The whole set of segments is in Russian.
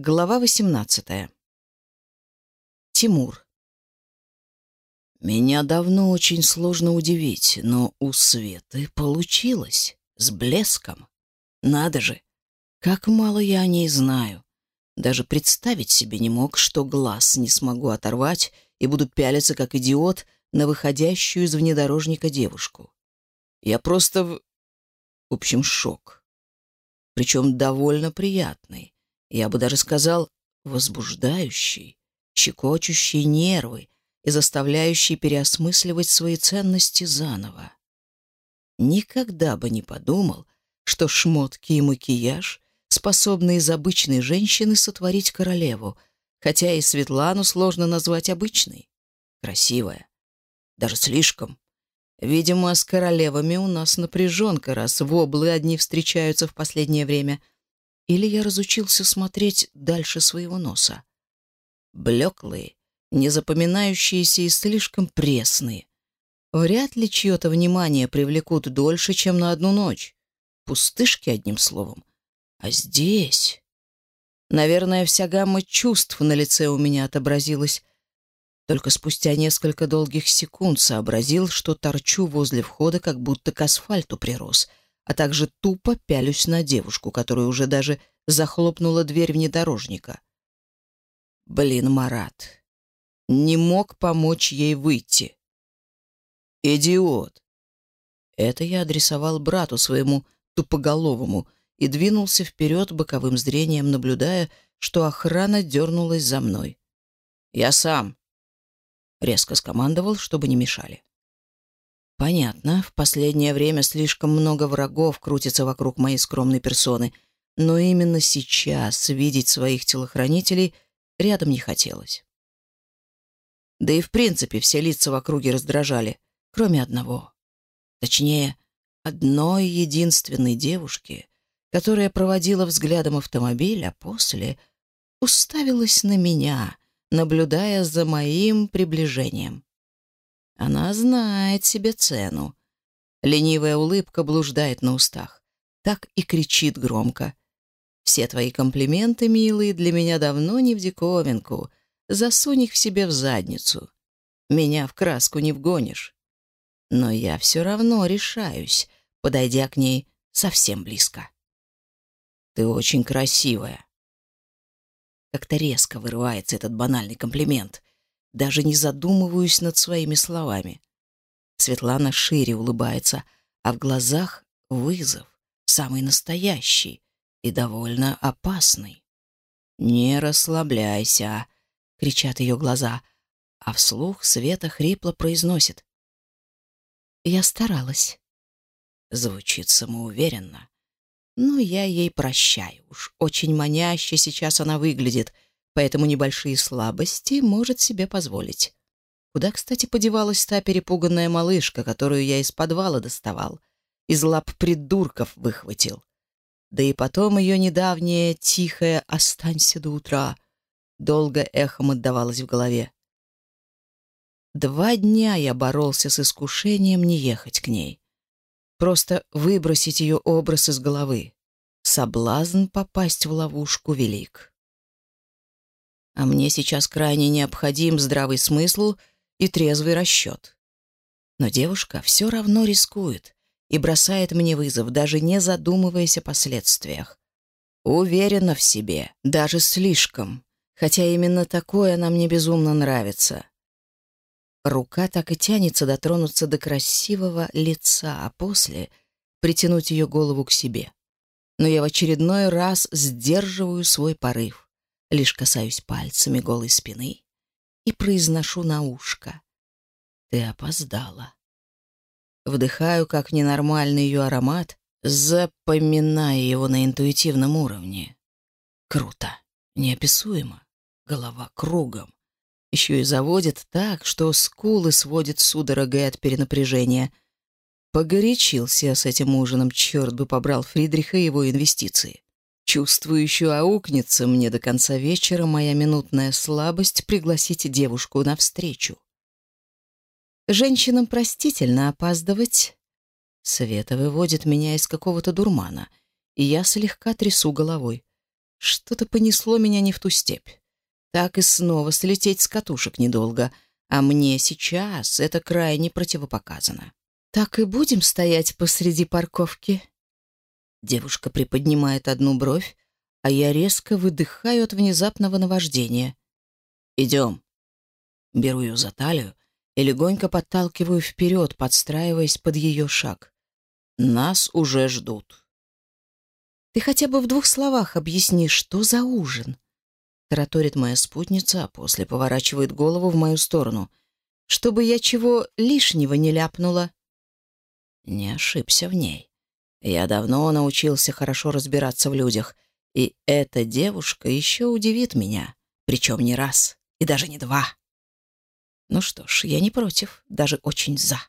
Глава 18. Тимур. Меня давно очень сложно удивить, но у Светы получилось. С блеском. Надо же, как мало я о ней знаю. Даже представить себе не мог, что глаз не смогу оторвать и буду пялиться, как идиот, на выходящую из внедорожника девушку. Я просто в... В общем, шок. Причем довольно приятный Я бы даже сказал, возбуждающий, щекочущий нервы и заставляющий переосмысливать свои ценности заново. Никогда бы не подумал, что шмотки и макияж способны из обычной женщины сотворить королеву, хотя и Светлану сложно назвать обычной. Красивая. Даже слишком. Видимо, с королевами у нас напряженка, раз воблы одни встречаются в последнее время — или я разучился смотреть дальше своего носа? Блеклые, незапоминающиеся и слишком пресные. Вряд ли чье-то внимание привлекут дольше, чем на одну ночь. Пустышки, одним словом. А здесь... Наверное, вся гамма чувств на лице у меня отобразилась. Только спустя несколько долгих секунд сообразил, что торчу возле входа, как будто к асфальту прирос — а также тупо пялюсь на девушку, которая уже даже захлопнула дверь внедорожника. Блин, Марат, не мог помочь ей выйти. Идиот! Это я адресовал брату своему тупоголовому и двинулся вперед боковым зрением, наблюдая, что охрана дернулась за мной. «Я сам!» — резко скомандовал, чтобы не мешали. Понятно, в последнее время слишком много врагов крутится вокруг моей скромной персоны, но именно сейчас видеть своих телохранителей рядом не хотелось. Да и в принципе все лица в округе раздражали, кроме одного. Точнее, одной единственной девушки, которая проводила взглядом автомобиль, а после уставилась на меня, наблюдая за моим приближением. Она знает себе цену. Ленивая улыбка блуждает на устах. Так и кричит громко. «Все твои комплименты, милые, для меня давно не в диковинку. Засунь их в себе в задницу. Меня в краску не вгонишь. Но я все равно решаюсь, подойдя к ней совсем близко. Ты очень красивая». Как-то резко вырывается этот банальный комплимент — даже не задумываюсь над своими словами. Светлана шире улыбается, а в глазах вызов, самый настоящий и довольно опасный. «Не расслабляйся», — кричат ее глаза, а вслух Света хрипло произносит. «Я старалась». Звучит самоуверенно. Но я ей прощаю. поэтому небольшие слабости может себе позволить. Куда, кстати, подевалась та перепуганная малышка, которую я из подвала доставал? Из лап придурков выхватил. Да и потом ее недавнее тихое «останься до утра» долго эхом отдавалось в голове. Два дня я боролся с искушением не ехать к ней. Просто выбросить ее образ из головы. Соблазн попасть в ловушку велик. А мне сейчас крайне необходим здравый смысл и трезвый расчет. Но девушка все равно рискует и бросает мне вызов, даже не задумываясь о последствиях. Уверена в себе, даже слишком, хотя именно такое она мне безумно нравится. Рука так и тянется дотронуться до красивого лица, а после притянуть ее голову к себе. Но я в очередной раз сдерживаю свой порыв лишь касаюсь пальцами голой спины и произношу на ушко. «Ты опоздала». Вдыхаю, как ненормальный ее аромат, запоминая его на интуитивном уровне. Круто, неописуемо, голова кругом. Еще и заводит так, что скулы сводит судорогой от перенапряжения. Погорячился с этим ужином, черт бы побрал Фридриха и его инвестиции. Чувствую, еще аукнется мне до конца вечера моя минутная слабость пригласить девушку навстречу. Женщинам простительно опаздывать. Света выводит меня из какого-то дурмана, и я слегка трясу головой. Что-то понесло меня не в ту степь. Так и снова слететь с катушек недолго, а мне сейчас это крайне противопоказано. «Так и будем стоять посреди парковки?» Девушка приподнимает одну бровь, а я резко выдыхаю от внезапного наваждения. «Идем». Беру ее за талию и легонько подталкиваю вперед, подстраиваясь под ее шаг. «Нас уже ждут». «Ты хотя бы в двух словах объясни, что за ужин?» Тараторит моя спутница, а после поворачивает голову в мою сторону, чтобы я чего лишнего не ляпнула. Не ошибся в ней. Я давно научился хорошо разбираться в людях, и эта девушка еще удивит меня, причем не раз и даже не два. Ну что ж, я не против, даже очень за.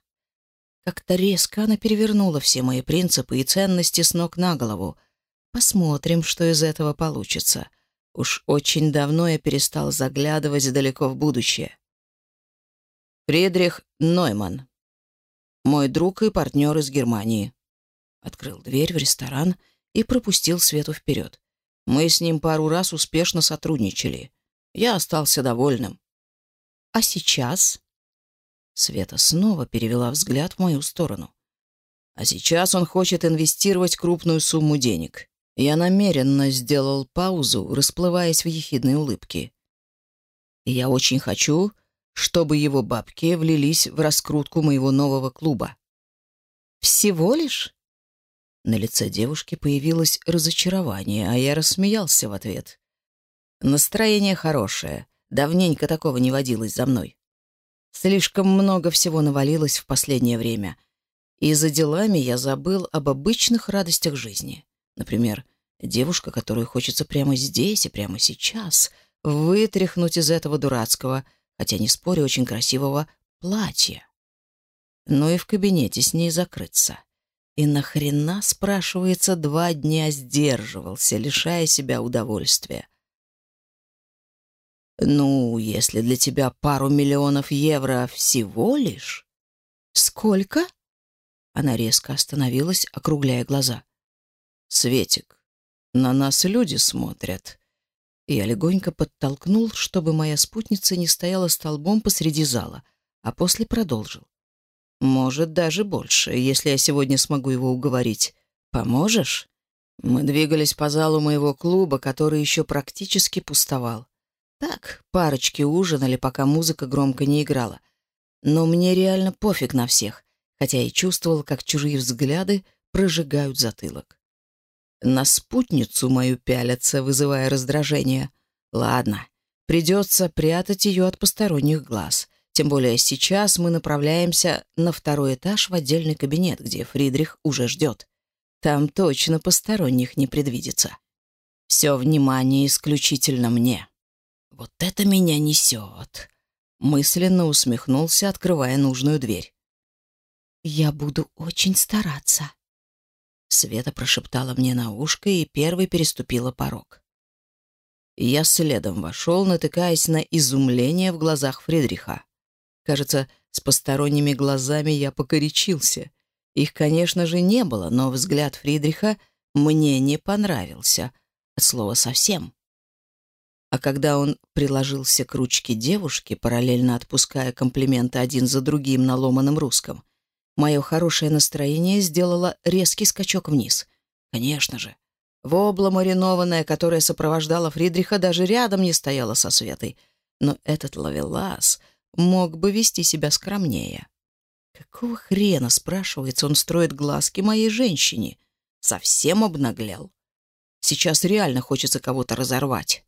Как-то резко она перевернула все мои принципы и ценности с ног на голову. Посмотрим, что из этого получится. Уж очень давно я перестал заглядывать далеко в будущее. Фридрих Нойман. Мой друг и партнер из Германии открыл дверь в ресторан и пропустил Свету вперед. Мы с ним пару раз успешно сотрудничали. Я остался довольным. «А сейчас?» Света снова перевела взгляд в мою сторону. «А сейчас он хочет инвестировать крупную сумму денег. Я намеренно сделал паузу, расплываясь в ехидной улыбке. Я очень хочу, чтобы его бабки влились в раскрутку моего нового клуба». «Всего лишь?» На лице девушки появилось разочарование, а я рассмеялся в ответ. Настроение хорошее. Давненько такого не водилось за мной. Слишком много всего навалилось в последнее время. И за делами я забыл об обычных радостях жизни. Например, девушка, которую хочется прямо здесь и прямо сейчас вытряхнуть из этого дурацкого, хотя не спорю, очень красивого платья. Ну и в кабинете с ней И нахрена спрашивается, два дня сдерживался, лишая себя удовольствия. Ну, если для тебя пару миллионов евро всего лишь... Сколько? Она резко остановилась, округляя глаза. Светик, на нас люди смотрят. Я легонько подтолкнул, чтобы моя спутница не стояла столбом посреди зала, а после продолжил. «Может, даже больше, если я сегодня смогу его уговорить. Поможешь?» Мы двигались по залу моего клуба, который еще практически пустовал. Так, парочки ужинали, пока музыка громко не играла. Но мне реально пофиг на всех, хотя и чувствовал, как чужие взгляды прожигают затылок. На спутницу мою пялятся, вызывая раздражение. Ладно, придется прятать ее от посторонних глаз. Тем более сейчас мы направляемся на второй этаж в отдельный кабинет, где Фридрих уже ждет. Там точно посторонних не предвидится. Все внимание исключительно мне. Вот это меня несет. Мысленно усмехнулся, открывая нужную дверь. «Я буду очень стараться», Света прошептала мне на ушко и первой переступила порог. Я следом вошел, натыкаясь на изумление в глазах Фридриха. Кажется, с посторонними глазами я покоричился. Их, конечно же, не было, но взгляд Фридриха мне не понравился. От слова совсем. А когда он приложился к ручке девушки, параллельно отпуская комплименты один за другим на ломаном русском, мое хорошее настроение сделало резкий скачок вниз. Конечно же. Вобла маринованная, которая сопровождала Фридриха, даже рядом не стояла со Светой. Но этот ловелас мог бы вести себя скромнее. Какого хрена, спрашивается, он строит глазки моей женщине? Совсем обнаглел. Сейчас реально хочется кого-то разорвать.